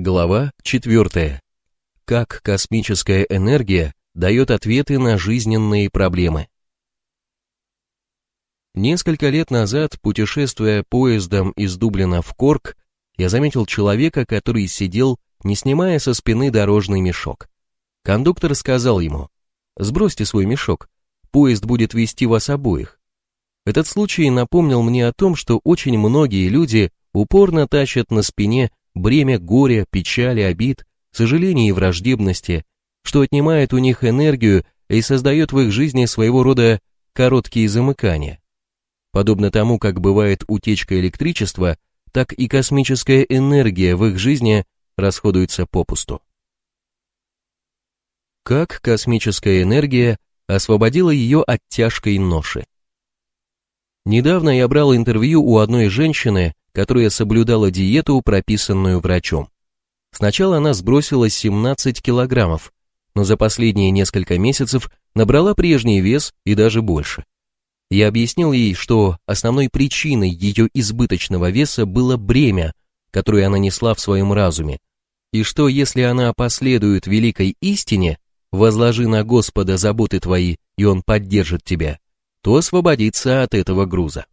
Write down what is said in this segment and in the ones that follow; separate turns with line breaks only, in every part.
Глава 4. Как космическая энергия дает ответы на жизненные проблемы. Несколько лет назад, путешествуя поездом из Дублина в Корк, я заметил человека, который сидел, не снимая со спины дорожный мешок. Кондуктор сказал ему, «Сбросьте свой мешок, поезд будет вести вас обоих». Этот случай напомнил мне о том, что очень многие люди упорно тащат на спине бремя горя, печали, обид, сожалений и враждебности, что отнимает у них энергию и создает в их жизни своего рода короткие замыкания. Подобно тому, как бывает утечка электричества, так и космическая энергия в их жизни расходуется попусту. Как космическая энергия освободила ее от тяжкой ноши? Недавно я брал интервью у одной женщины, которая соблюдала диету, прописанную врачом. Сначала она сбросила 17 килограммов, но за последние несколько месяцев набрала прежний вес и даже больше. Я объяснил ей, что основной причиной ее избыточного веса было бремя, которое она несла в своем разуме, и что если она последует великой истине, возложи на Господа заботы твои, и Он поддержит тебя, то освободится от этого груза.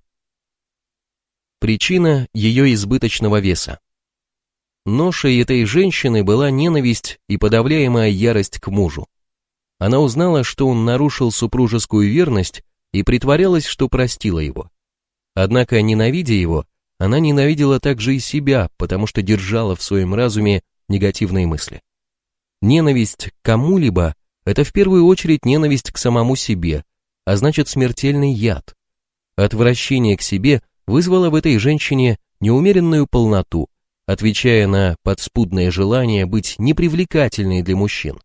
Причина ее избыточного веса. Ношей этой женщины была ненависть и подавляемая ярость к мужу. Она узнала, что он нарушил супружескую верность и притворялась, что простила его. Однако, ненавидя его, она ненавидела также и себя, потому что держала в своем разуме негативные мысли. Ненависть к кому-либо – это в первую очередь ненависть к самому себе, а значит смертельный яд. Отвращение к себе вызвало в этой женщине неумеренную полноту, отвечая на подспудное желание быть непривлекательной для мужчин.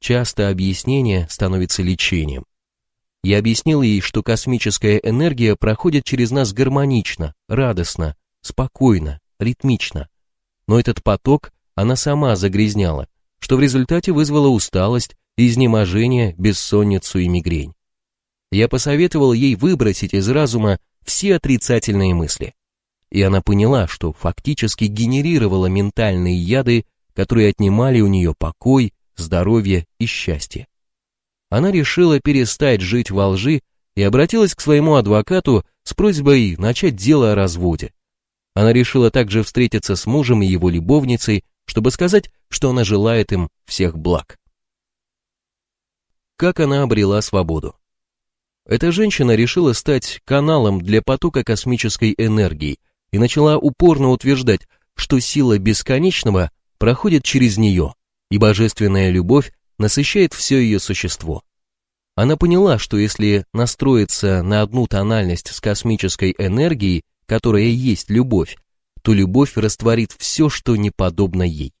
Часто объяснение становится лечением. Я объяснил ей, что космическая энергия проходит через нас гармонично, радостно, спокойно, ритмично. Но этот поток она сама загрязняла, что в результате вызвало усталость, изнеможение, бессонницу и мигрень. Я посоветовал ей выбросить из разума все отрицательные мысли. И она поняла, что фактически генерировала ментальные яды, которые отнимали у нее покой, здоровье и счастье. Она решила перестать жить во лжи и обратилась к своему адвокату с просьбой начать дело о разводе. Она решила также встретиться с мужем и его любовницей, чтобы сказать, что она желает им всех благ. Как она обрела свободу? Эта женщина решила стать каналом для потока космической энергии и начала упорно утверждать, что сила бесконечного проходит через нее, и божественная любовь насыщает все ее существо. Она поняла, что если настроиться на одну тональность с космической энергией, которая есть любовь, то любовь растворит все, что не подобно ей.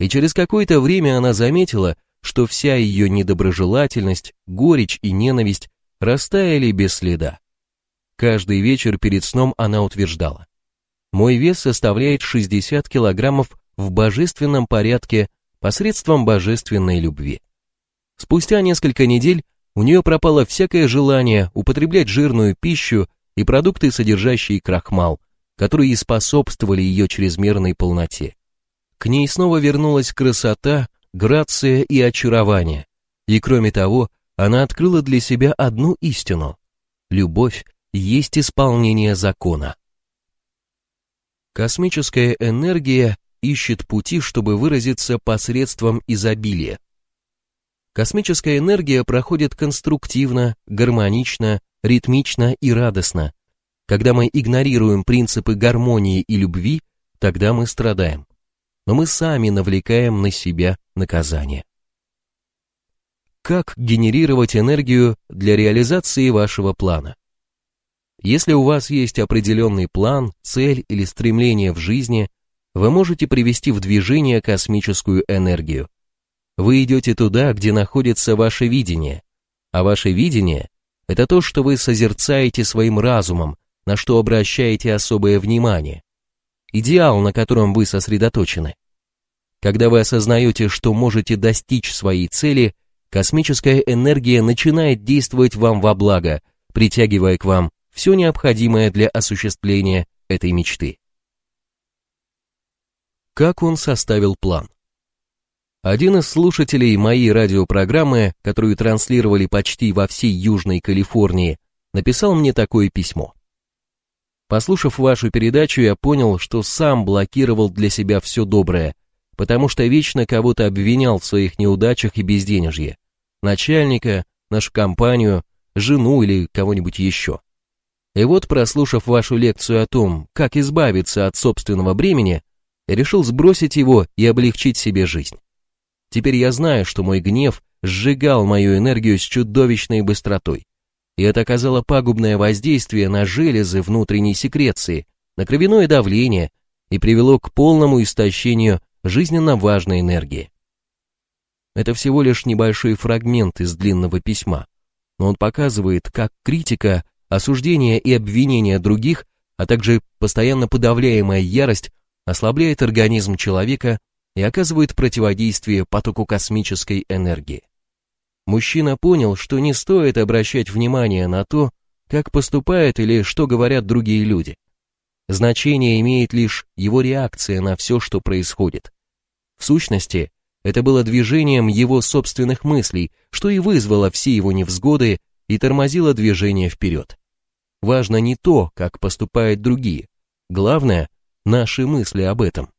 И через какое-то время она заметила, что вся ее недоброжелательность, горечь и ненависть растаяли без следа. Каждый вечер перед сном она утверждала. Мой вес составляет 60 килограммов в божественном порядке посредством божественной любви. Спустя несколько недель у нее пропало всякое желание употреблять жирную пищу и продукты, содержащие крахмал, которые способствовали ее чрезмерной полноте. К ней снова вернулась красота, грация и очарование. И кроме того, она открыла для себя одну истину. Любовь есть исполнение закона. Космическая энергия ищет пути, чтобы выразиться посредством изобилия. Космическая энергия проходит конструктивно, гармонично, ритмично и радостно. Когда мы игнорируем принципы гармонии и любви, тогда мы страдаем. Но мы сами навлекаем на себя наказание как генерировать энергию для реализации вашего плана. Если у вас есть определенный план, цель или стремление в жизни, вы можете привести в движение космическую энергию. Вы идете туда, где находится ваше видение, а ваше видение – это то, что вы созерцаете своим разумом, на что обращаете особое внимание, идеал, на котором вы сосредоточены. Когда вы осознаете, что можете достичь своей цели – космическая энергия начинает действовать вам во благо, притягивая к вам все необходимое для осуществления этой мечты. Как он составил план? Один из слушателей моей радиопрограммы, которую транслировали почти во всей Южной Калифорнии, написал мне такое письмо. Послушав вашу передачу, я понял, что сам блокировал для себя все доброе, потому что вечно кого-то обвинял в своих неудачах и безденежье. Начальника, нашу компанию, жену или кого-нибудь еще. И вот, прослушав вашу лекцию о том, как избавиться от собственного бремени, решил сбросить его и облегчить себе жизнь. Теперь я знаю, что мой гнев сжигал мою энергию с чудовищной быстротой и это оказало пагубное воздействие на железы внутренней секреции, на кровяное давление и привело к полному истощению жизненно важной энергии. Это всего лишь небольшой фрагмент из длинного письма, но он показывает, как критика, осуждение и обвинение других, а также постоянно подавляемая ярость ослабляет организм человека и оказывает противодействие потоку космической энергии мужчина понял, что не стоит обращать внимание на то, как поступают или что говорят другие люди. Значение имеет лишь его реакция на все, что происходит. В сущности, это было движением его собственных мыслей, что и вызвало все его невзгоды и тормозило движение вперед. Важно не то, как поступают другие, главное – наши мысли об этом.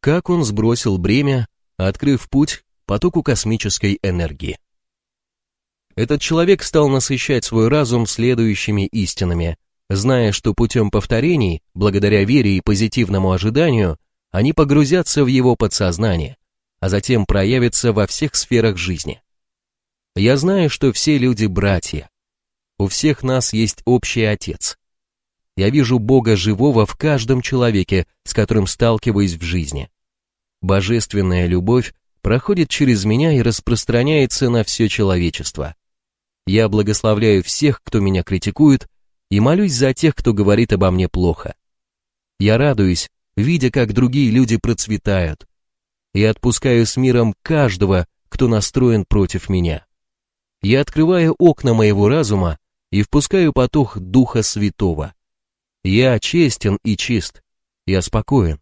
Как он сбросил бремя, открыв путь потоку космической энергии. Этот человек стал насыщать свой разум следующими истинами, зная, что путем повторений, благодаря вере и позитивному ожиданию, они погрузятся в его подсознание, а затем проявятся во всех сферах жизни. Я знаю, что все люди братья. У всех нас есть общий Отец. Я вижу Бога живого в каждом человеке, с которым сталкиваюсь в жизни. Божественная любовь проходит через меня и распространяется на все человечество. Я благословляю всех, кто меня критикует, и молюсь за тех, кто говорит обо мне плохо. Я радуюсь, видя, как другие люди процветают, и отпускаю с миром каждого, кто настроен против меня. Я открываю окна моего разума и впускаю поток Духа Святого. Я честен и чист, я спокоен.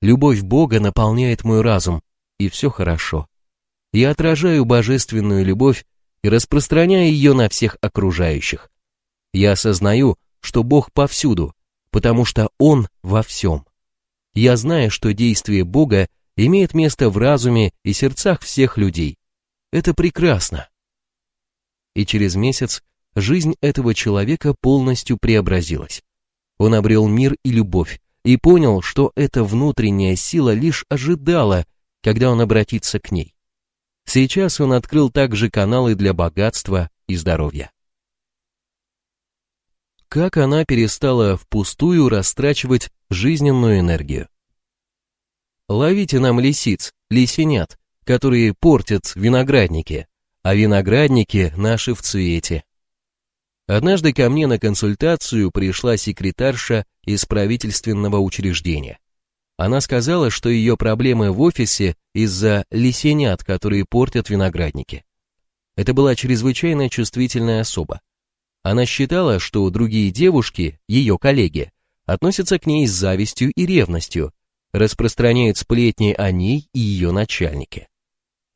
Любовь Бога наполняет мой разум, и все хорошо. Я отражаю божественную любовь и распространяю ее на всех окружающих. Я осознаю, что Бог повсюду, потому что Он во всем. Я знаю, что действие Бога имеет место в разуме и сердцах всех людей. Это прекрасно. И через месяц жизнь этого человека полностью преобразилась. Он обрел мир и любовь и понял, что эта внутренняя сила лишь ожидала когда он обратится к ней. Сейчас он открыл также каналы для богатства и здоровья. Как она перестала впустую растрачивать жизненную энергию. Ловите нам лисиц, лисенят, которые портят виноградники, а виноградники наши в цвете. Однажды ко мне на консультацию пришла секретарша из правительственного учреждения. Она сказала, что ее проблемы в офисе из-за лисенят, которые портят виноградники. Это была чрезвычайно чувствительная особа. Она считала, что другие девушки, ее коллеги, относятся к ней с завистью и ревностью, распространяют сплетни о ней и ее начальнике.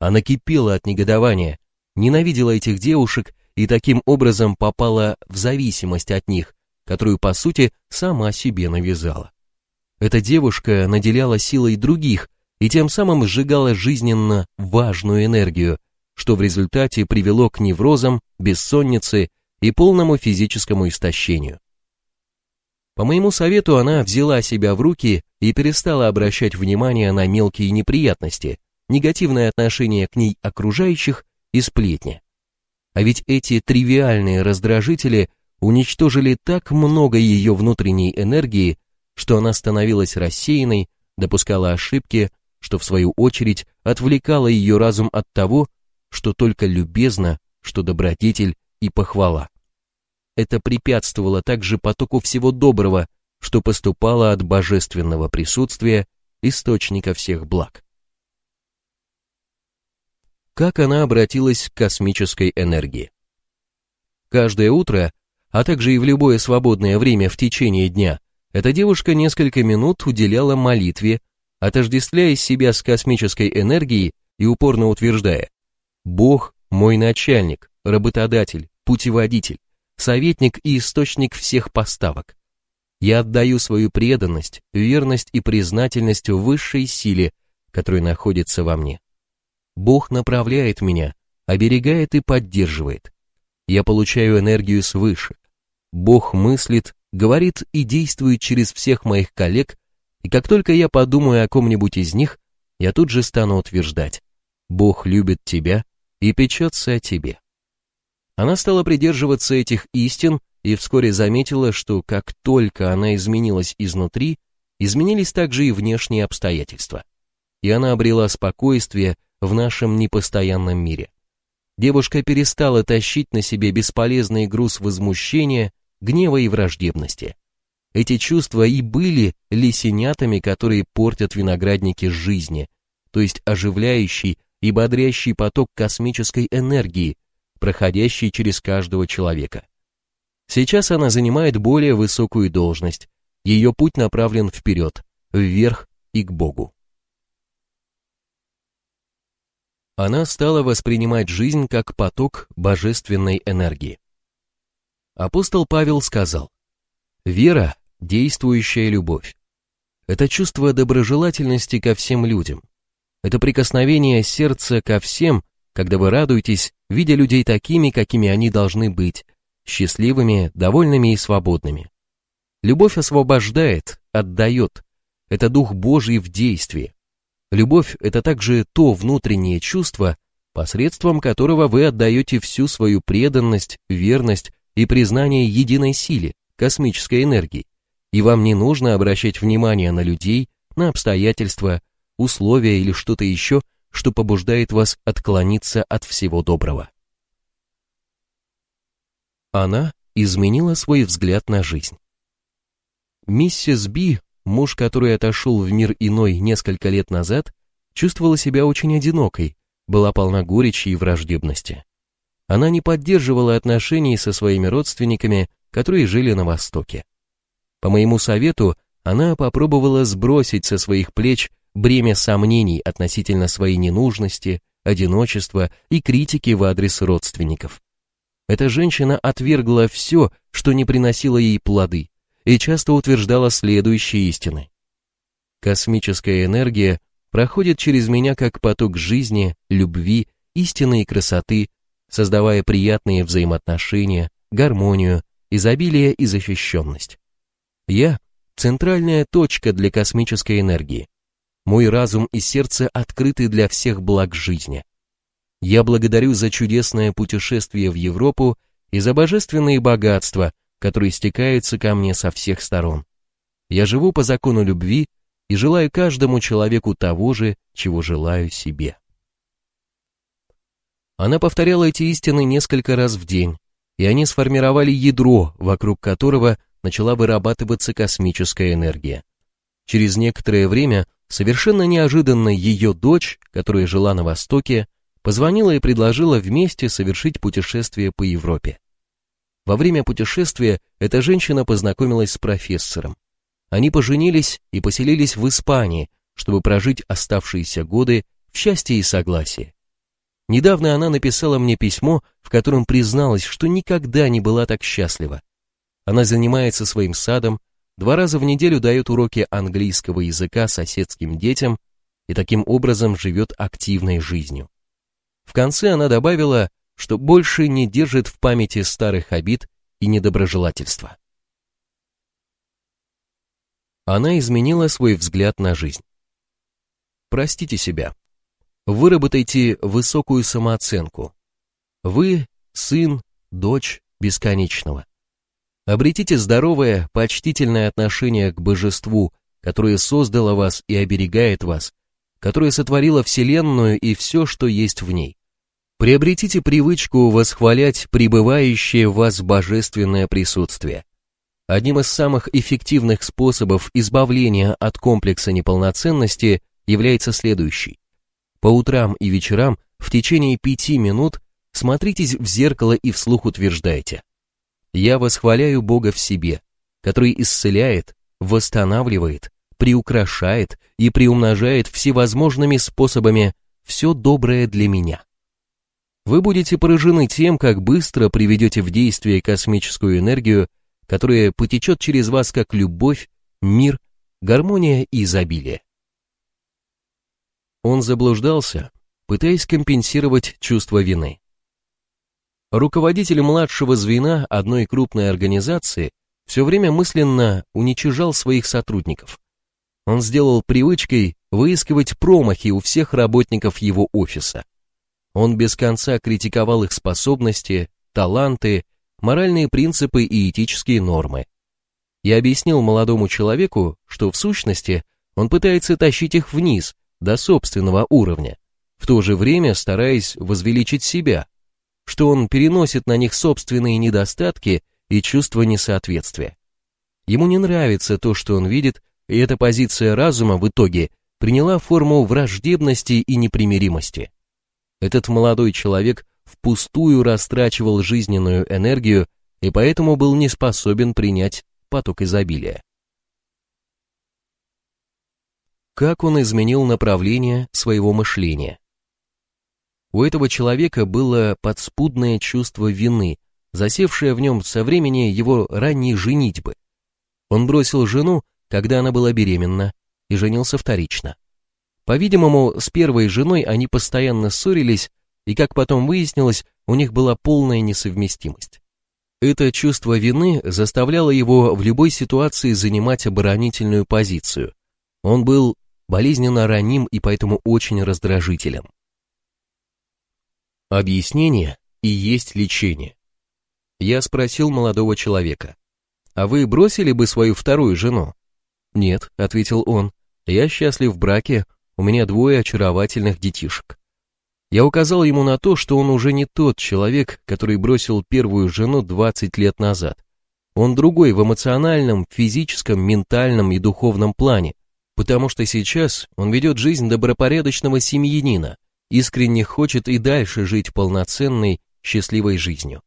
Она кипела от негодования, ненавидела этих девушек и таким образом попала в зависимость от них, которую, по сути, сама себе навязала. Эта девушка наделяла силой других и тем самым сжигала жизненно важную энергию, что в результате привело к неврозам, бессоннице и полному физическому истощению. По моему совету она взяла себя в руки и перестала обращать внимание на мелкие неприятности, негативное отношение к ней окружающих и сплетни. А ведь эти тривиальные раздражители уничтожили так много ее внутренней энергии, что она становилась рассеянной, допускала ошибки, что в свою очередь отвлекало ее разум от того, что только любезно, что добродетель и похвала. Это препятствовало также потоку всего доброго, что поступало от божественного присутствия, источника всех благ. Как она обратилась к космической энергии? Каждое утро, а также и в любое свободное время в течение дня, эта девушка несколько минут уделяла молитве, отождествляя себя с космической энергией и упорно утверждая «Бог – мой начальник, работодатель, путеводитель, советник и источник всех поставок. Я отдаю свою преданность, верность и признательность высшей силе, которая находится во мне. Бог направляет меня, оберегает и поддерживает. Я получаю энергию свыше. Бог мыслит, говорит и действует через всех моих коллег, и как только я подумаю о ком-нибудь из них, я тут же стану утверждать, Бог любит тебя и печется о тебе. Она стала придерживаться этих истин и вскоре заметила, что как только она изменилась изнутри, изменились также и внешние обстоятельства. И она обрела спокойствие в нашем непостоянном мире. Девушка перестала тащить на себе бесполезный груз возмущения, гнева и враждебности. Эти чувства и были лисенятами, которые портят виноградники жизни, то есть оживляющий и бодрящий поток космической энергии, проходящий через каждого человека. Сейчас она занимает более высокую должность, ее путь направлен вперед, вверх и к Богу. Она стала воспринимать жизнь как поток божественной энергии. Апостол Павел сказал, «Вера – действующая любовь. Это чувство доброжелательности ко всем людям. Это прикосновение сердца ко всем, когда вы радуетесь, видя людей такими, какими они должны быть, счастливыми, довольными и свободными. Любовь освобождает, отдает. Это Дух Божий в действии. Любовь – это также то внутреннее чувство, посредством которого вы отдаете всю свою преданность, верность и признание единой силе, космической энергии, и вам не нужно обращать внимание на людей, на обстоятельства, условия или что-то еще, что побуждает вас отклониться от всего доброго. Она изменила свой взгляд на жизнь. Миссис Би Муж, который отошел в мир иной несколько лет назад, чувствовала себя очень одинокой, была полна горечи и враждебности. Она не поддерживала отношений со своими родственниками, которые жили на Востоке. По моему совету, она попробовала сбросить со своих плеч бремя сомнений относительно своей ненужности, одиночества и критики в адрес родственников. Эта женщина отвергла все, что не приносило ей плоды, и часто утверждала следующие истины. Космическая энергия проходит через меня как поток жизни, любви, истины и красоты, создавая приятные взаимоотношения, гармонию, изобилие и защищенность. Я – центральная точка для космической энергии. Мой разум и сердце открыты для всех благ жизни. Я благодарю за чудесное путешествие в Европу и за божественные богатства, которые стекаются ко мне со всех сторон. Я живу по закону любви и желаю каждому человеку того же, чего желаю себе. Она повторяла эти истины несколько раз в день, и они сформировали ядро, вокруг которого начала вырабатываться космическая энергия. Через некоторое время совершенно неожиданно ее дочь, которая жила на Востоке, позвонила и предложила вместе совершить путешествие по Европе. Во время путешествия эта женщина познакомилась с профессором. Они поженились и поселились в Испании, чтобы прожить оставшиеся годы в счастье и согласии. Недавно она написала мне письмо, в котором призналась, что никогда не была так счастлива. Она занимается своим садом, два раза в неделю дает уроки английского языка соседским детям и таким образом живет активной жизнью. В конце она добавила, что больше не держит в памяти старых обид и недоброжелательства. Она изменила свой взгляд на жизнь. Простите себя. Выработайте высокую самооценку. Вы – сын, дочь бесконечного. Обретите здоровое, почтительное отношение к божеству, которое создало вас и оберегает вас, которое сотворило Вселенную и все, что есть в ней. Приобретите привычку восхвалять пребывающее в вас божественное присутствие. Одним из самых эффективных способов избавления от комплекса неполноценности является следующий. По утрам и вечерам в течение пяти минут смотритесь в зеркало и вслух утверждайте. Я восхваляю Бога в себе, который исцеляет, восстанавливает, приукрашает и приумножает всевозможными способами все доброе для меня. Вы будете поражены тем, как быстро приведете в действие космическую энергию, которая потечет через вас как любовь, мир, гармония и изобилие. Он заблуждался, пытаясь компенсировать чувство вины. Руководитель младшего звена одной крупной организации все время мысленно уничижал своих сотрудников. Он сделал привычкой выискивать промахи у всех работников его офиса. Он без конца критиковал их способности, таланты, моральные принципы и этические нормы. Я объяснил молодому человеку, что в сущности он пытается тащить их вниз, до собственного уровня, в то же время стараясь возвеличить себя, что он переносит на них собственные недостатки и чувство несоответствия. Ему не нравится то, что он видит, и эта позиция разума в итоге приняла форму враждебности и непримиримости. Этот молодой человек впустую растрачивал жизненную энергию и поэтому был не способен принять поток изобилия. Как он изменил направление своего мышления? У этого человека было подспудное чувство вины, засевшее в нем со времени его ранней женитьбы. Он бросил жену когда она была беременна, и женился вторично. По-видимому, с первой женой они постоянно ссорились, и, как потом выяснилось, у них была полная несовместимость. Это чувство вины заставляло его в любой ситуации занимать оборонительную позицию. Он был болезненно раним и поэтому очень раздражителен. Объяснение и есть лечение. Я спросил молодого человека, а вы бросили бы свою вторую жену? «Нет», — ответил он, — «я счастлив в браке, у меня двое очаровательных детишек». Я указал ему на то, что он уже не тот человек, который бросил первую жену 20 лет назад. Он другой в эмоциональном, физическом, ментальном и духовном плане, потому что сейчас он ведет жизнь добропорядочного семьянина, искренне хочет и дальше жить полноценной, счастливой жизнью.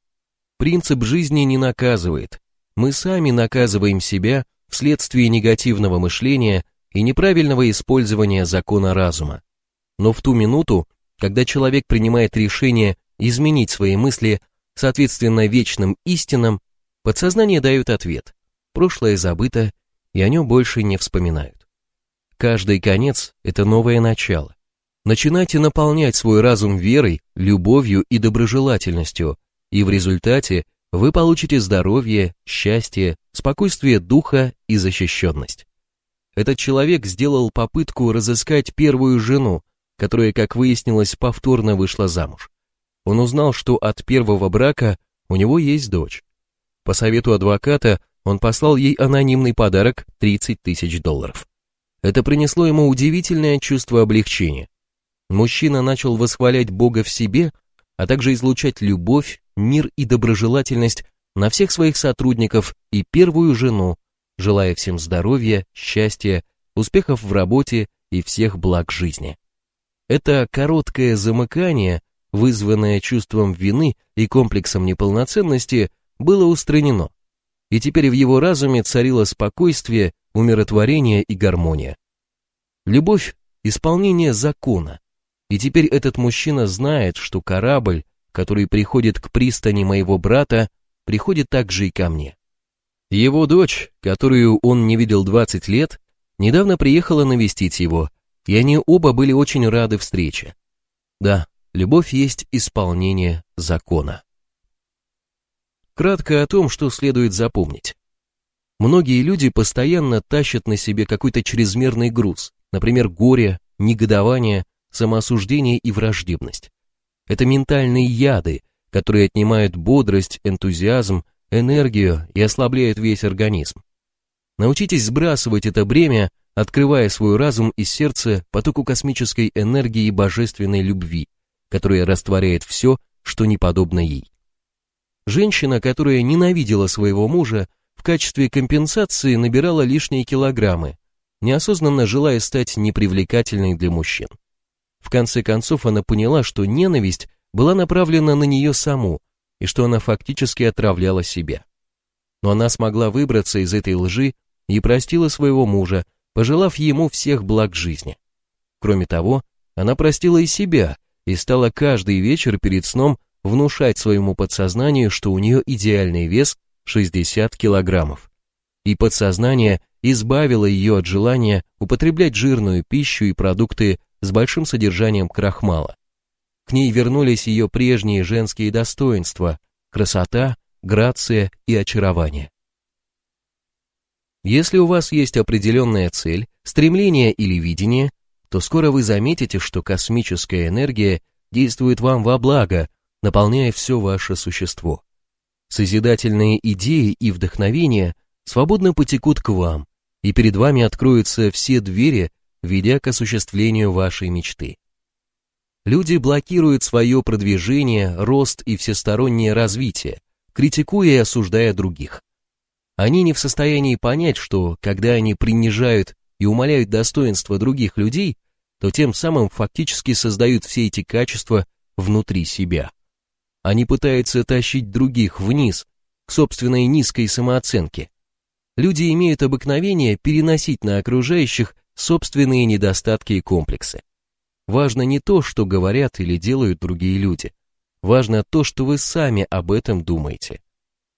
Принцип жизни не наказывает. Мы сами наказываем себя, вследствие негативного мышления и неправильного использования закона разума. Но в ту минуту, когда человек принимает решение изменить свои мысли соответственно вечным истинам, подсознание дает ответ. Прошлое забыто, и о нем больше не вспоминают. Каждый конец – это новое начало. Начинайте наполнять свой разум верой, любовью и доброжелательностью, и в результате вы получите здоровье, счастье, спокойствие духа и защищенность. Этот человек сделал попытку разыскать первую жену, которая, как выяснилось, повторно вышла замуж. Он узнал, что от первого брака у него есть дочь. По совету адвоката он послал ей анонимный подарок 30 тысяч долларов. Это принесло ему удивительное чувство облегчения. Мужчина начал восхвалять Бога в себе, а также излучать любовь, мир и доброжелательность на всех своих сотрудников и первую жену, желая всем здоровья, счастья, успехов в работе и всех благ жизни. Это короткое замыкание, вызванное чувством вины и комплексом неполноценности, было устранено, и теперь в его разуме царило спокойствие, умиротворение и гармония. Любовь – исполнение закона, и теперь этот мужчина знает, что корабль, который приходит к пристани моего брата, приходит также и ко мне. Его дочь, которую он не видел 20 лет, недавно приехала навестить его, и они оба были очень рады встрече. Да, любовь есть исполнение закона. Кратко о том, что следует запомнить. Многие люди постоянно тащат на себе какой-то чрезмерный груз, например, горе, негодование, самоосуждение и враждебность. Это ментальные яды, которые отнимают бодрость, энтузиазм, энергию и ослабляют весь организм. Научитесь сбрасывать это бремя, открывая свой разум и сердце потоку космической энергии и божественной любви, которая растворяет все, что не подобно ей. Женщина, которая ненавидела своего мужа, в качестве компенсации набирала лишние килограммы, неосознанно желая стать непривлекательной для мужчин. В конце концов она поняла, что ненависть была направлена на нее саму, и что она фактически отравляла себя. Но она смогла выбраться из этой лжи и простила своего мужа, пожелав ему всех благ жизни. Кроме того, она простила и себя и стала каждый вечер перед сном внушать своему подсознанию, что у нее идеальный вес 60 килограммов. И подсознание избавило ее от желания употреблять жирную пищу и продукты с большим содержанием крахмала. К ней вернулись ее прежние женские достоинства – красота, грация и очарование. Если у вас есть определенная цель, стремление или видение, то скоро вы заметите, что космическая энергия действует вам во благо, наполняя все ваше существо. Созидательные идеи и вдохновения свободно потекут к вам, и перед вами откроются все двери, ведя к осуществлению вашей мечты. Люди блокируют свое продвижение, рост и всестороннее развитие, критикуя и осуждая других. Они не в состоянии понять, что, когда они принижают и умаляют достоинство других людей, то тем самым фактически создают все эти качества внутри себя. Они пытаются тащить других вниз, к собственной низкой самооценке. Люди имеют обыкновение переносить на окружающих собственные недостатки и комплексы. Важно не то, что говорят или делают другие люди. Важно то, что вы сами об этом думаете.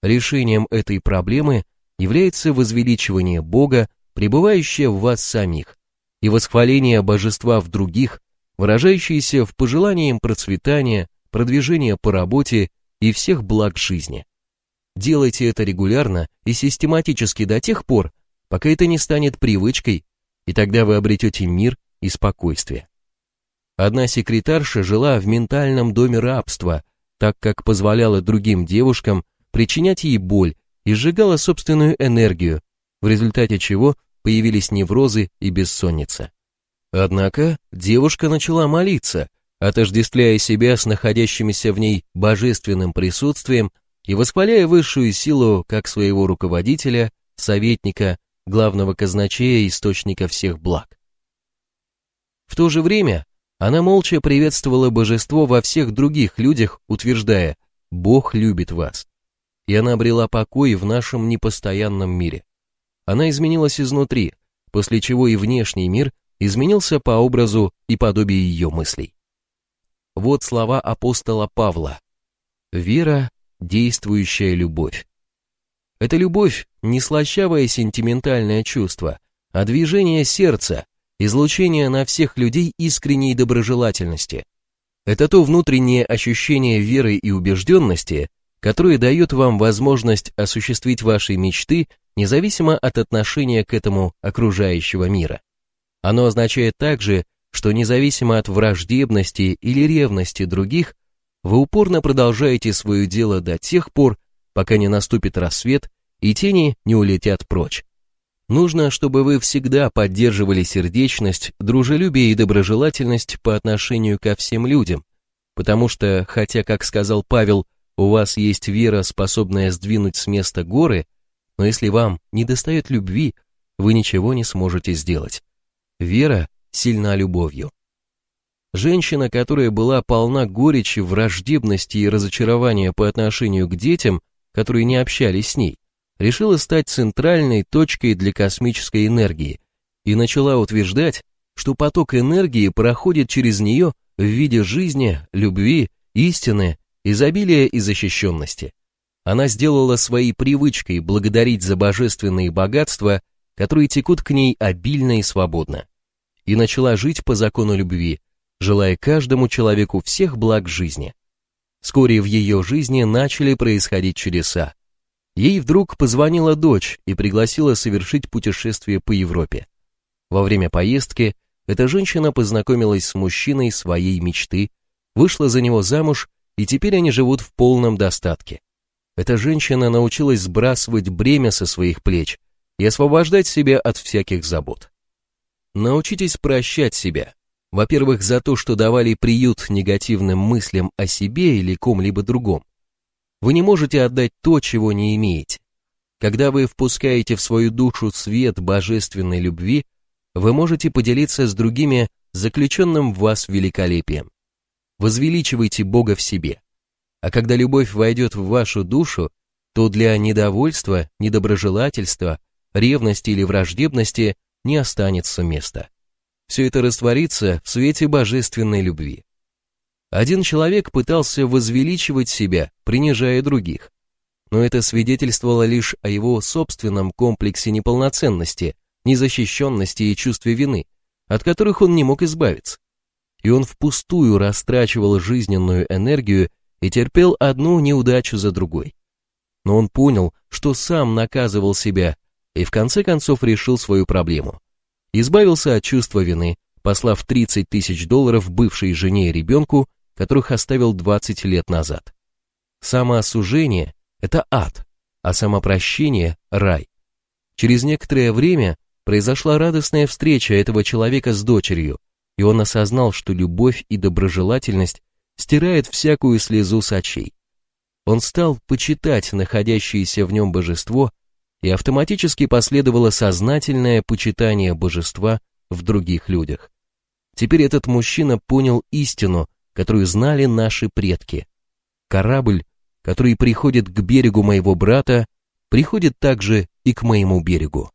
Решением этой проблемы является возвеличивание Бога, пребывающее в вас самих, и восхваление божества в других, выражающееся в пожелании процветания, продвижения по работе и всех благ жизни. Делайте это регулярно и систематически до тех пор, пока это не станет привычкой, и тогда вы обретете мир и спокойствие. Одна секретарша жила в ментальном доме рабства, так как позволяла другим девушкам причинять ей боль и сжигала собственную энергию, в результате чего появились неврозы и бессонница. Однако девушка начала молиться, отождествляя себя с находящимися в ней божественным присутствием и восхваляя высшую силу как своего руководителя, советника, главного казначея и источника всех благ. В то же время она молча приветствовала божество во всех других людях, утверждая «Бог любит вас». И она обрела покой в нашем непостоянном мире. Она изменилась изнутри, после чего и внешний мир изменился по образу и подобию ее мыслей. Вот слова апостола Павла. «Вера – действующая любовь». Это любовь – не слащавое сентиментальное чувство, а движение сердца, излучение на всех людей искренней доброжелательности. Это то внутреннее ощущение веры и убежденности, которое дает вам возможность осуществить ваши мечты независимо от отношения к этому окружающего мира. Оно означает также, что независимо от враждебности или ревности других, вы упорно продолжаете свое дело до тех пор, пока не наступит рассвет и тени не улетят прочь. Нужно, чтобы вы всегда поддерживали сердечность, дружелюбие и доброжелательность по отношению ко всем людям, потому что, хотя, как сказал Павел, у вас есть вера, способная сдвинуть с места горы, но если вам не достает любви, вы ничего не сможете сделать. Вера сильна любовью. Женщина, которая была полна горечи, враждебности и разочарования по отношению к детям, которые не общались с ней, решила стать центральной точкой для космической энергии и начала утверждать, что поток энергии проходит через нее в виде жизни, любви, истины, изобилия и защищенности. Она сделала своей привычкой благодарить за божественные богатства, которые текут к ней обильно и свободно, и начала жить по закону любви, желая каждому человеку всех благ жизни. Вскоре в ее жизни начали происходить чудеса. Ей вдруг позвонила дочь и пригласила совершить путешествие по Европе. Во время поездки эта женщина познакомилась с мужчиной своей мечты, вышла за него замуж, и теперь они живут в полном достатке. Эта женщина научилась сбрасывать бремя со своих плеч и освобождать себя от всяких забот. Научитесь прощать себя. Во-первых, за то, что давали приют негативным мыслям о себе или ком-либо другом. Вы не можете отдать то, чего не имеете. Когда вы впускаете в свою душу свет божественной любви, вы можете поделиться с другими заключенным в вас великолепием. Возвеличивайте Бога в себе. А когда любовь войдет в вашу душу, то для недовольства, недоброжелательства, ревности или враждебности не останется места. Все это растворится в свете божественной любви. Один человек пытался возвеличивать себя, принижая других. Но это свидетельствовало лишь о его собственном комплексе неполноценности, незащищенности и чувстве вины, от которых он не мог избавиться. И он впустую растрачивал жизненную энергию и терпел одну неудачу за другой. Но он понял, что сам наказывал себя и в конце концов решил свою проблему. Избавился от чувства вины, послав 30 тысяч долларов бывшей жене и ребенку которых оставил 20 лет назад. Самоосужение – это ад, а самопрощение – рай. Через некоторое время произошла радостная встреча этого человека с дочерью, и он осознал, что любовь и доброжелательность стирает всякую слезу с очей. Он стал почитать находящееся в нем божество, и автоматически последовало сознательное почитание божества в других людях. Теперь этот мужчина понял истину, которую знали наши предки. Корабль, который приходит к берегу моего брата, приходит также и к моему берегу.